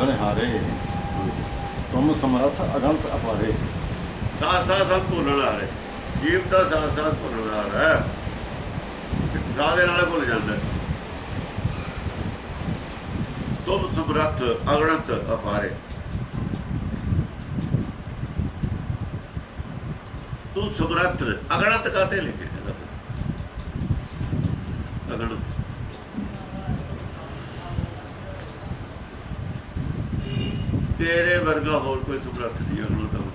ਭੁੱਲਣ ਹਾਰੇ। ਤੁਮ ਸਮਰਥ ਅਗੰਤ ਅਪਾਰੇ। ਸਾਥ ਸਾਥ ਸਭ ਭੁੱਲਣ ਆ ਜੀਵ ਦਾ ਸਾਥ ਸਾਥ ਭੁੱਲਣ ਆ ਸਾਹ ਦੇ ਨਾਲ ਭੁੱਲ ਜਾਂਦਾ। ਤੁਮ ਸਮਰੱਥ ਅਗਣਤ ਅਪਾਰੇ। ਤੂੰ ਸਮਰੱਥ ਅਗਣਤ ਕਾਤੇ ਲਿਖੇ ਅਗਣਤ ਤੇਰੇ ਵਰਗਾ ਹੋਰ ਕੋਈ ਸਮਰੱਥ ਨਹੀਂ ਅਗਣਤ ਮਤਲਬ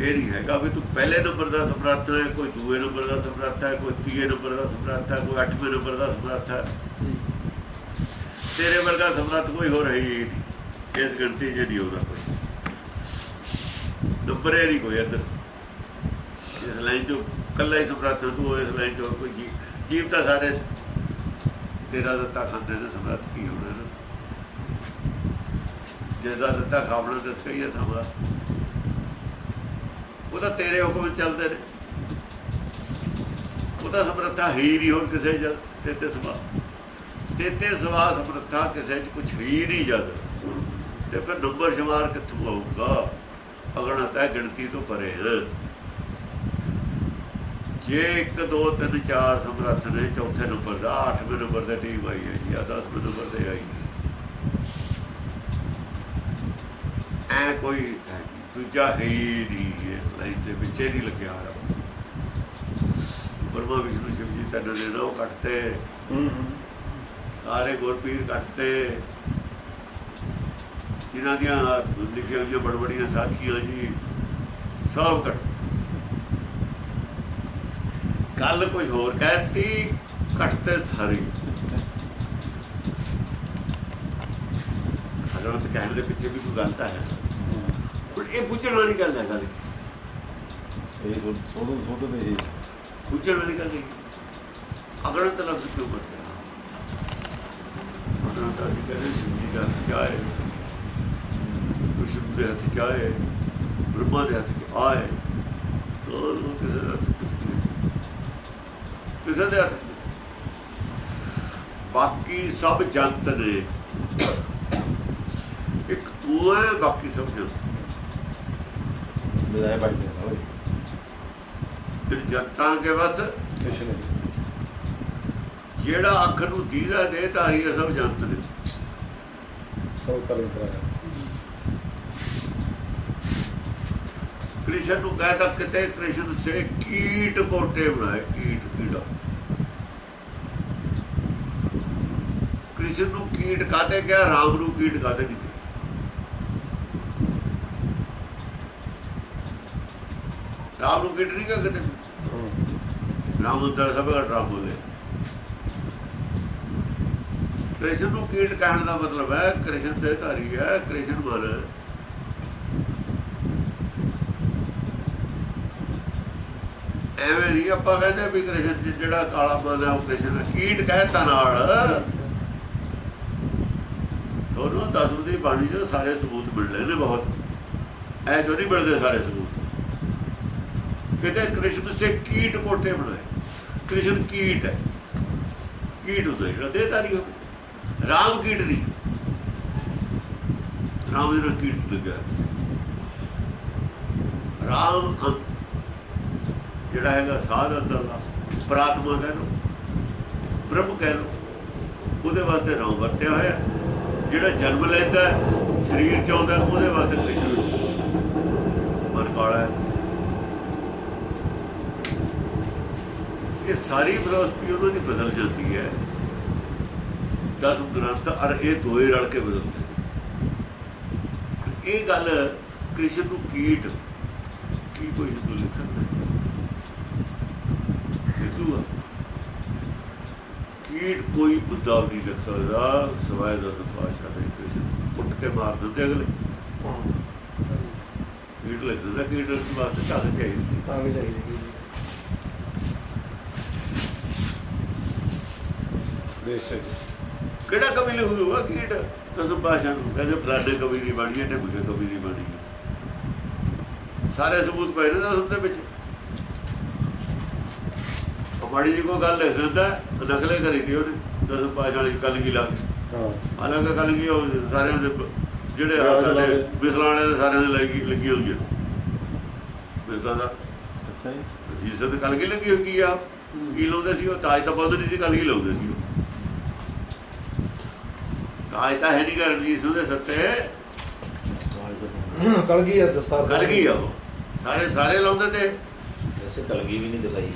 ਇਹ ਨਹੀਂ ਹੈਗਾ ਵੀ ਤੂੰ ਪਹਿਲੇ ਨੰਬਰ ਦਾ ਸਮਰੱਥ ਹੈ, ਕੋਈ ਦੂਏ ਨੰਬਰ ਦਾ ਸਮਰੱਥ ਹੈ, ਕੋਈ ਤੀਏ ਨੰਬਰ ਦਾ ਸਮਰੱਥ ਹੈ, ਕੋਈ ਅੱਠਵੇਂ ਨੰਬਰ ਦਾ ਸਮਰੱਥ ਹੈ। ਤੇਰੇ ਵਰਗਾ ਸਮਰੱਥ ਕੋਈ ਹੋ ਰਹੀ ਨਹੀਂ। ਇਸ ਗਿਣਤੀ 'ਚ ਨਹੀਂ ਆਉਂਦਾ ਕੋਈ। ਨੰਬਰ ਹੀ ਨਹੀਂ ਕੋਈ ਇੱਧਰ। ਇਸ ਲਾਈਨ 'ਚੋਂ ਕੱਲਾ ਹੀ ਸਮਰੱਥ ਤੂੰ ਇਸ ਲਾਈਨ 'ਚੋਂ ਕੋਈ ਜੀਵ ਤਾਂ ਸਾਰੇ ਤੇਰਾ ਦਿੱਤਾ ਖਾਂਦੇ ਨੇ, ਸਮਰੱਥ ਕੀ ਹੋਣਾ? ਜਿਹਦਾ ਦਿੱਤਾ ਖਾਵਣਾ ਦੱਸ ਕਹੀਏ ਸਮਾਸ ਉਹਦਾ ਤੇਰੇ ਹੁਕਮ ਚੱਲਦੇ ਨੇ। ਉਹਦਾ ਸਮਰੱਥਾ ਹੀ ਨਹੀਂ ਹੋਰ ਕਿਸੇ ਜਦ ਤੇ ਤੇ ਸਵਾ। ਤੇ ਤੇ ਸਵਾ ਸਮਰੱਥਾ ਕਿਸੇ ਚ ਕੁਝ ਹੀ ਨਹੀਂ ਜਦ। ਤੇ ਫਿਰ ਨੰਬਰ ਸ਼ਮਾਰ ਕਿੱਥੋਂ ਆਊਗਾ? ਅਗਣਾ ਤਾਂ ਗਿਣਤੀ ਤੋਂ ਪਰੇ ਹੈ। ਜੇ 1 2 3 4 ਸਮਰੱਥ ਨੇ, ਚੌਥੇ ਨੰਬਰ ਦਾ 8ਵੇਂ ਨੰਬਰ ਤੇ ਟੀਮ ਆਈ ਹੈ ਜਾਂ 10ਵੇਂ ਨੰਬਰ ਤੇ ਆਈ ਐ ਕੋਈ ਦੂਜਾ ਹੈ ਨਹੀਂ ਲਾਈਨ ਦੇ ਵਿੱਚ ਨਹੀਂ ਲੱਗਿਆ ਹੋਇਆ। ਬਰਮਾ ਵਿਸ਼ਨੂੰ ਸ਼ਿਵ ਜੀ ਤਨ ਨੇ ਨੋ ਕੱਟਤੇ। ਸਾਰੇ ਗੁਰਪੀਰ ਕੱਟਤੇ। ਜਿਨ੍ਹਾਂ ਦੀਆਂ ਲਿਖੀਆਂ ਹੋਈਆਂ ਬੜ ਬੜੀਆਂ ਸਾਖੀਆਂ ਜੀ ਸਭ ਕੱਟ ਕੱਲ ਕੁਝ ਹੋਰ ਕਹਿਤੀ ਕੱਟਤੇ ਸਾਰੇ। ਹਰਮਤ ਕਹਿਣ ਦੇ ਪਿੱਛੇ ਵੀ ਕੋਈ ਗੱਲ ਤਾਂ ਹੈ। ਪਰ ਇਹ ਪੁੱਛਣ ਵਾਲੀ ਗੱਲ ਹੈ ਗੱਲ ਇਹ ਸੋਧ ਸੋਧ ਦੇ ਇਹ। ਪੁੱਛਣ ਵਾਲੀ ਗੱਲ ਨਹੀਂ ਅਗਰ ਤਾਂ ਲਫ਼ਜ਼ ਵਰਤਿਆ ਅਗਰ ਤਾਂ ਇਹ ਕਹਿੰਦੇ ਜਿੰਦੀ ਦਾ ਚਾਹੇ ਵਿਸ਼ਵ ਦੇ ਹੱਥ ਚਾਹੇ ਬ੍ਰਹਮਾ ਦੇ ਹੱਥ ਚ ਆਏ। ਲੋਕ ਕਿਸੇ ਦਾ। ਕਿਸੇ ਦੇ ਹੱਥ। ਬਾਕੀ ਸਭ ਜੰਤ ਨੇ। ਇੱਕ ਤੂੰ ਹੈ ਬਾਕੀ ਸਭ ਜੰਤ। ਬਜਾਏ ਬਾਈ ਦੇ ਹੋਏ ਫਿਰ ਜਨਤਾ ਕੇ ਬਸ ਕੁਛ ਨਹੀਂ। ਜਿਹੜਾ ਅੱਖ ਨੂੰ ਦੀਦਾ ਦੇ ਧਾਰੀ ਹੈ ਸਭ ਜੰਤ ਨੇ। ਸਭ ਕਰੇ ਕਰਾ ਕ੍ਰਿਸ਼ਨ ਨੂੰ ਕਹਤਾ ਕਿਤੇ ਕ੍ਰਿਸ਼ਨ ਸੇ ਕੀਟ ਕੋਟੇ ਬਣਾਏ ਕੀਟ ਕੀੜਾ। ਕ੍ਰਿਸ਼ਨ ਨੂੰ ਕੀਟ ਕਾਤੇ ਕਿਹਾ? ਰਾਮ ਨੂੰ ਕੀਟ ਕਾਤੇ ਨਹੀਂ ਰਾਮ ਨੂੰ ਕੀਟ ਨਹੀਂ ਕਿਹਾ ਕਿਤੇ। ਰਾਮ ਅੰਦਰ ਸਭ ਦਾ ਰਾਮ ਬੋਲੇ ਕ੍ਰਿਸ਼ਨ ਨੂੰ ਕੀਟ ਕਹਿਣ ਦਾ ਮਤਲਬ ਹੈ, ਕ੍ਰਿਸ਼ਨ ਦੇ ਧਾਰੀ ਹੈ, ਕ੍ਰਿਸ਼ਨ ਮਨ ਐਵੇਂ ਨਹੀਂ ਆਪਾਂ ਕਹਿੰਦੇ ਵੀ ਕ੍ਰਿਸ਼ਨ ਜਿਹੜਾ ਕਾਲਾ ਮਨ ਹੈ, ਉਹ ਕ੍ਰਿਸ਼ਨ ਹੈ। ਕੀਟ ਕਹਿਤਾ ਨਾਲ। ਦੋਨੋਂ ਦਸਮ ਦੀ ਬਾਣੀ ਦੇ ਸਾਰੇ ਸਬੂਤ ਮਿਲਦੇ ਨੇ ਬਹੁਤ। ਐ ਜੋ ਨਹੀਂ ਮਿਲਦੇ ਸਾਰੇ ਸਬੂਤ? ਕਿਤੇ ਕ੍ਰਿਸ਼ਨ ਸੇ ਕੀਟ ਕੋਠੇ ਬਣਾਏ। ਕ੍ਰਿਸ਼ਨ ਕੀਟ ਹੈ। ਕੀਟ ਹੁੰਦਾ ਜਿਹੜਾ ਦੇਹਧਾਰੀ ਹੋਵੇ ਰਾਮ ਕੀਟ ਨਹੀਂ। ਰਾਮ ਜਿਹੜਾ ਕੀਟ ਲੱਗਿਆ ਰਾਮ ਜਿਹੜਾ ਹੈਗਾ ਸਾਧ ਅੰਦਰਲਾ ਪ੍ਰਾਤਮਾ ਕਹਿ ਲੋ ਬ੍ਰਹਮ ਕਹਿ ਲੋ ਉਹਦੇ ਵਾਸਤੇ ਰਾਮ ਵਰਤਿਆ ਹੋਇਆ। ਜਿਹੜਾ ਜਨਮ ਲੈਂਦਾ, ਸਰੀਰ ਚ ਆਉਂਦਾ, ਉਹਦੇ ਵਾਸਤੇ ਕ੍ਰਿਸ਼ਨ। ਮਨ ਕਾਲਾ ਹੈ। ਇਹ ਸਾਰੀ ਫਿਲਾਸਫੀ ਉਹਨਾਂ ਦੀ ਬਦਲ ਜਾਂਦੀ ਹੈ। ਦਸ ਗ੍ਰੰਥ ਅਰ ਇਹ ਦੋਏ ਰਲ ਕੇ ਬਦਲਦੇ ਇਹ ਗੱਲ ਕ੍ਰਿਸ਼ਨ ਨੂੰ ਕੀਟ ਕੀ ਕੋਈ ਹਿੰਦੂ ਲਿਖ ਸਕਦਾ? ਹਿੰਦੂ ਕੀਟ ਕੋਈ ਬੁੱਧਾ ਵੀ ਲਿਖ ਸਕਦਾ ਸਵਾਇ ਦਾ ਪਾਸ਼ਾ ਦੇ ਕ੍ਰਿਸ਼ਨ ਕੁੱਟ ਕੇ ਮਾਰ ਦਿੰਦੇ ਅਗਲੇ। ਕੀਟ ਲਿਖ ਦਿੰਦਾ ਕੀਟ ਉਸ ਵਾਸਤੇ ਢੰਗ ਚਾਹੀਦੀ ਸੀ। ਤਾਂ ਵੀ ਚਾਹੀਦੀ ਬੇਸ਼ੱਕ। ਕਿਹੜਾ ਕਵੀ ਲਿਖ ਦੂਗਾ ਕੀਟ ਦਸਮ ਪਾਸ਼ਾ ਨੂੰ। ਕਹਿੰਦੇ ਫਲਾਣੇ ਕਵੀ ਦੀ ਬਾਣੀ ਹੈ ਢਿੱਬੇ ਕਵੀ ਦੀ ਬਾਣੀ ਹੈ। ਸਾਰੇ ਸਬੂਤ ਪਏ ਨੇ ਦਸਮ ਦੇ ਵਿੱਚ। ਮਾੜੀ ਜੀ ਕੋਈ ਗੱਲ ਲਿਖ ਦਿੰਦਾ ਨਕਲੇ ਕਰੀ ਦੀ ਉਹਨੇ। ਦਸਮ ਪਾਸ਼ਾ ਵਾਲੀ ਕੱਲ ਕੀ ਲਾ ਕੇ। ਹਾਂ। ਹਾਲਾਂਕਿ ਗੱਲ ਕੀ ਉਹ ਸਾਰਿਆਂ ਦੇ ਜਿਹੜੇ ਆ ਸਾਡੇ। ਬਿਸਲਾਣੇ ਦੇ ਸਾਰਿਆਂ ਦੇ ਲੱਗੀ ਲੱਗੀ ਹੋਈ ਹੈ। ਬਿਸਲਾ ਦਾ ਅੱਛਾ ਜੀ। ਜਿਸ ਤੇ ਕਲਗੀ ਲੱਗੀ ਹੋਈ ਕੀ ਆ? ਕੀ ਲਾਉਂਦੇ ਸੀ ਉਹ? ਤਾਜ ਤਾਂ ਬੰਦ ਨਹੀਂ ਸੀ ਕਲਗੀ ਲਾਉਂਦੇ ਸੀ ਉਹ? ਤਾਜ ਤਾਂ ਹੈ ਨਹੀਂ ਕਰਨ ਜੀ ਸੁਦੇ ਸੱਤੇ ਕਲਗੀ ਆ ਦਸਤਾਰ ਕਲਗੀ ਆ ਉਹ? ਸਾਰੇ ਸਾਰੇ ਲਾਉਂਦੇ ਤੇ? ਵੈਸੇ ਕਲਗੀ ਵੀ ਨਹੀਂ ਦਿਖਾਈ।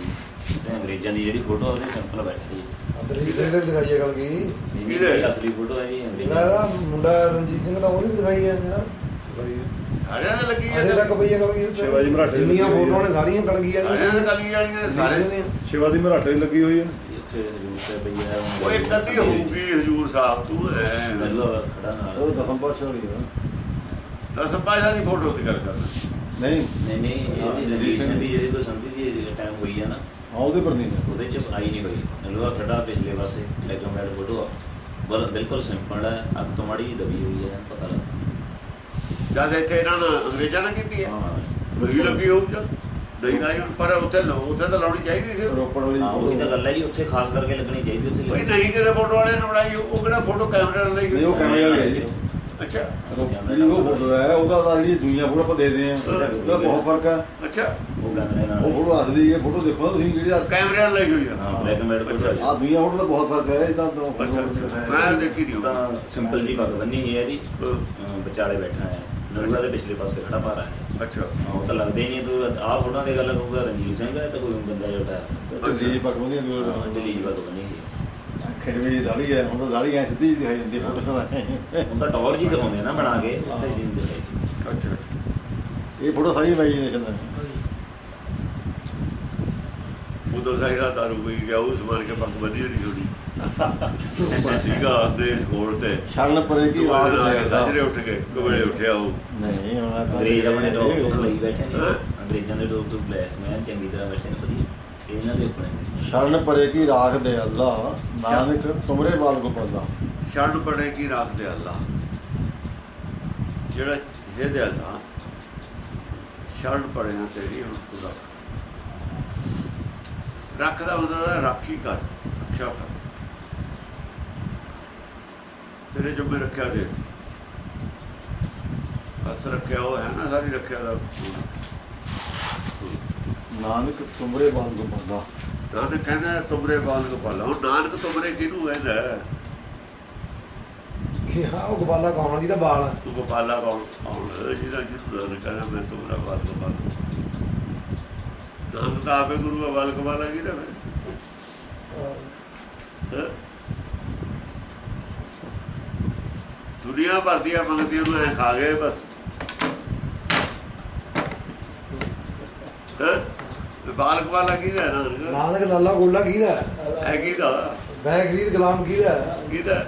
ਤੇ ਅੰਗਰੇਜ਼ਾਂ ਦੀ ਜਿਹੜੀ ਫੋਟੋ ਉਹਦੇ ਸਿੰਪਲ ਬੈਠੀ ਸਿੰਘ ਨੇ ਦਿਖਾਈ ਹੈ ਕਲਗੀ ਕਿਹਦੇ? ਅਸਲੀ ਫੋਟੋ ਹੈ ਜੀ ਅੰਗਰੇਜ਼ਾਂ ਮੁੰਡਾ ਰਣਜੀਤ ਸਿੰਘ ਦਾ ਉਹਦੀ ਵੀ ਦਿਖਾਈ ਹੈ ਜਿਹੜਾ ਸਾਰਿਆਂ ਦੇ ਲੱਗੀ ਤੱਕ ਆ ਪਈ ਹੈ ਕਲਗੀ ਉੱਤੇ। ਸ਼ਿਵਾਜੀ ਮਰਾਠੇ ਦੀ ਜਿੰਨੀਆਂ ਲੱਗੀ ਹੋਈ ਫੋਟੋਆਂ। ਨੇ ਸਾਰੀਆਂ ਕਲਗੀ ਆ ਸਾਰਿਆਂ ਦੇ ਕਲਗੀ ਨੇ, ਸਾਰੇ। ਸ਼ਿਵਾ ਦੀ ਮਰਾਠੇ ਦੀ ਲੱਗੀ ਹੋਈ ਹੈ ਦੀ। ਇੱਥੇ ਹਜੂਰ ਸਾਹਿਬ ਪਈ ਹੈ ਉਹ ਇੱਕ ਅੱਧੀ ਹੋਊਗੀ ਹਜੂਰ ਸਾਹਿਬ ਤੂੰ ਐ। ਮੈਨੂੰ ਖੜਾ ਨਾਲ। ਉਹ ਦਸਮ ਪਾਸ਼ਾ ਵਾਲੀ ਹੈ ਤਾਂ ਸੰਪਾਸ਼ਾ ਦੀ ਫੋਟੋ ਦੀ ਗੱਲ ਕਰਦਾ ਨਹੀਂ। ਨਹੀਂ ਨਹੀਂ ਇਹਦੀ ਰਣਜੀਤ ਸਿੰਘ ਦੀ ਜਿਹੜੀ ਕੋਈ ਸੰਧੀ ਦੀ ਟਾਈਮ ਹੋਈ ਹੈ ਨਾ? ਹਾਂ ਉਹਦੇ ਪਰ ਨਹੀਂ। ਹੈ। ਉਹਦੇ ਚ ਆਈ ਨਹੀਂ ਹੋਈ। ਨਲੂਆ ਖੜਾ ਪਿਛਲੇ ਪਾਸੇ ਲੈਗਮ ਮੈਡ ਫੋਟੋ ਆ। ਬਲ ਬਿਲਕੁਲ ਸਿੰਪਲ ਹੈ ਅੱਗ ਤੋਂ ਮਾੜੀ ਦਬੀ ਹੋਈ ਹੈ ਪਤਾ ਲੱਗ ਜਦ ਇੱਥੇ ਇਹਨਾਂ ਨੇ ਅੰਗਰੇਜ਼ਾਂ ਨੇ ਕੀਤੀ ਹੈ ਹਾਂ। ਲੱਗੀ ਲੱਗੀ ਹੋਊ ਜਦ ਨਹੀਂ ਨਾ ਪਰ ਉੱਥੇ ਉੱਥੇ ਤਾਂ ਲਾਉਣੀ ਚਾਹੀਦੀ ਸੀ। ਰੋਪੜ ਵਾਲੀ ਹਾਂ ਉਹੀ ਤਾਂ ਗੱਲ ਹੈ ਜੀ ਉੱਥੇ ਖਾਸ ਕਰਕੇ ਲੱਗਣੀ ਚਾਹੀਦੀ ਉੱਥੇ ਬਈ ਨਹੀਂ ਕਿਸੇ ਫੋਟੋ ਵਾਲੇ ਨੇ ਬਣਾਈ ਉਹ ਕਿਹੜਾ ਫੋਟੋ ਕੈਮਰੇ ਨਾਲ ਲਈ? ਨਹੀਂ, ਉਹ ਕੈਮਰੇ ਵਾਲੀ ਹੈ ਜੀ। ਅੱਛਾ। ਉਹ ਫੋਟੋ ਹੈ ਉਹਦਾ ਤਾਂ ਜਿਹੜੀ ਦੁਨੀਆ ਫੋਟੋ ਆਪਾਂ ਦੇਖਦੇ ਆ ਉਹਦਾ ਬਹੁਤ ਫ਼ਰਕ ਹੈ। ਅੱਛਾ। ਉਹ ਕੈਮਰੇ ਨਾਲ। ਉਹ ਫੋਟੋ ਹੱਸਦੀ ਹੈ ਫੋਟੋ ਦੇਖੋ ਤੁਸੀਂ ਜਿਹੜੀ ਆ ਕੈਮਰੇ ਨਾਲ ਲਈ ਹੋਈ ਆ। ਹਾਂ ਬਲੈਕ ਐਂਡ ਵਾਈਟ ਹੈ ਦੁਨੀਆ ਫੋਟੋ ਦਾ ਬਹੁਤ ਫ਼ਰਕ ਹੈ ਇਹ ਤਾਂ ਦੋ। ਮੈਂ ਦੇਖੀ ਨਹੀਂ ਉਹ। ਤਾਂ ਸਿੰਪਲ ਜੀ ਪੱਗ ਬੰਨੀ ਹੈ ਇਹਦੀ ਵਿਚਾਲੇ ਬੈਠਾ ਹੈ। ਨਲੂਆ ਦੇ ਪਿਛਲੇ ਪਾਸੇ ਖੜਾ ਪਾ ਰਹਾ ਹੈ। ਅੱਛਾ। ਉਹ ਤਾਂ ਲੱਗਦੇ ਹੀ ਨਹੀਂ ਤੂੰ ਆਹ ਫੋਟੋਆਂ ਦੀ ਗੱਲ ਕਰੂਗਾ ਰਣਜੀਤ ਸਿੰਘ ਹੈ ਤਾਂ ਕੋਈ ਬੰਦਾ ਜਿਹੜਾ ਹੈ। ਤੇ ਜੀ ਪਕਵਾਉਂਦੀਆਂ ਦੂਰ। ਪੱਗ ਬੰਨੀ ਹੋਈ ਹੈ। ਖੜਵੀ ਦਾੜੀ ਹੈ ਹੁਣ ਤਾਂ ਦਾੜੀ ਐ ਸਿੱਧੀ ਜਿਹੀ ਦਿਖਾਈ ਦਿੰਦੀ ਫੋਟੋ ਦਾ ਉਹ ਤਾਂ ਟੌਰ ਜੀ ਦਿਖਾਉਂਦੇ ਨਾ ਬਣਾ ਕੇ ਉੱਥੇ ਜੀ ਦਿਖਾਈ ਅੱਛਾ ਅੱਛਾ। ਇਹ ਫੋਟੋ ਸਾਰੀ ਇਮੇਜਿਨੇਸ਼ਨ ਹੈ ਉਦੋਂ ਸਾਇਰਾ ਦਾਰੂ ਪੀ ਗਿਆ ਉਹ ਸਮਾਨ ਕੇ ਪੱਕ ਬੰਨੀ ਨਹੀਂ ਹੋਣੀ ਸੀਗਾ ਤੇ। ਸ਼ਰਨ ਪਰੇ ਕੀ ਰਾਤ ਸਜਰੇ ਜਾਏਗਾ ਉੱਠ ਕੇ ਕੋਲੇ ਉੱਠਿਆ ਉਹ। ਨਹੀਂ ਹੁਣ ਤਾਂ ਅੰਗਰੇਜ਼ ਆਪਣੇ ਡੋਰ ਤੋਂ ਲਈ ਬੈਠੇ ਨੇ। ਹਾਂ। ਅੰਗਰੇਜ਼ਾਂ ਦੇ ਡੋਰ ਤੋਂ ਲੈ ਮੈਂ ਚੰਗੀ ਤਰ੍ਹਾਂ ਬੈਠੇ ਨੇ ਵਧੀਆ। ਇਹ ਇਹਨਾਂ ਦੇ ਆਪਣੇ ਸ਼ਰਨ ਪਰੇ ਕੀ ਰਾਖ ਦੇ ਅੱਲਾ? ਨਾਨਕ ਤੁਮਰੇ ਬਾਲ ਗੋਪਾਲਾ। ਛੱਡ ਪੜੇ ਕੀ ਰਾਤ ਦੇ ਅੱਲਾ? ਜਿਹੜਾ ਇਹ ਦੇ ਅੱਲਾ ਛੱਡ ਪੜਿਆ ਤੇਰੀ ਹੁਣ ਤੂੰ ਰੱਖ। ਰੱਖਦਾ ਹੁੰਦਾ ਹੈ ਰਾਖੀ ਕਰ ਰੱਖਿਆ ਕਰ। ਤੇਰੇ ਜੁਮੇ ਰੱਖਿਆ ਦੇ। ਬਸ ਰੱਖਿਆ ਉਹ ਹੈ ਨਾ ਸਾਰੀ ਰੱਖਿਆ ਦਾ। ਨਾਨਕ ਤੁਮਰੇ ਬਾਲ ਗੋਪਾਲਾ ਨਾਨਕ ਕਹਿੰਦਾ ਤੁਮਰੇ ਬਾਲ ਗੋਪਾਲਾ ਉਹ ਨਾਨਕ ਤੁਮਰੇ ਕਿਹਨੂੰ ਕਹਿੰਦਾ? ਕਿ ਹਾਂ ਉਹ ਗਵਾਲਾ ਕੌਣ ਜਿਹਦਾ ਬਾਲ। ਆ? ਤੂੰ ਗੋਪਾਲਾ ਕੌਣ? ਜਿਹਦਾ ਨਾਨਕ ਕਹਿੰਦਾ ਮੈਂ ਤੁਮਰਾ ਬਾਲ ਗੋਪਾਲਾ ਨਾਨਕ ਤਾਂ ਆਪੇ ਗੁਰੂ ਦਾ ਬਾਲ ਗੋਪਾਲਾ ਕਿਹਦਾ ਫਿਰ ਹੈਂ? ਦੁਨੀਆ ਭਰ ਦੀਆਂ ਮੰਗਦੀਆਂ ਨੂੰ ਐ ਖਾ ਗਏ ਬਸ। ਹੈਂ? ਤੇ ਬਾਲ ਗੋਪਾਲਾ ਕਿਹਦਾ ਹੈ ਨਾਨਕ? ਲਾਲਾ ਗੋਲਾ ਕਿਹਦਾ ਹੈ? ਕਿਹਦਾ? ਬੈ ਗਰੀਦ ਗੁਲਾਮ ਕਿਹਦਾ ਕਿਹਦਾ?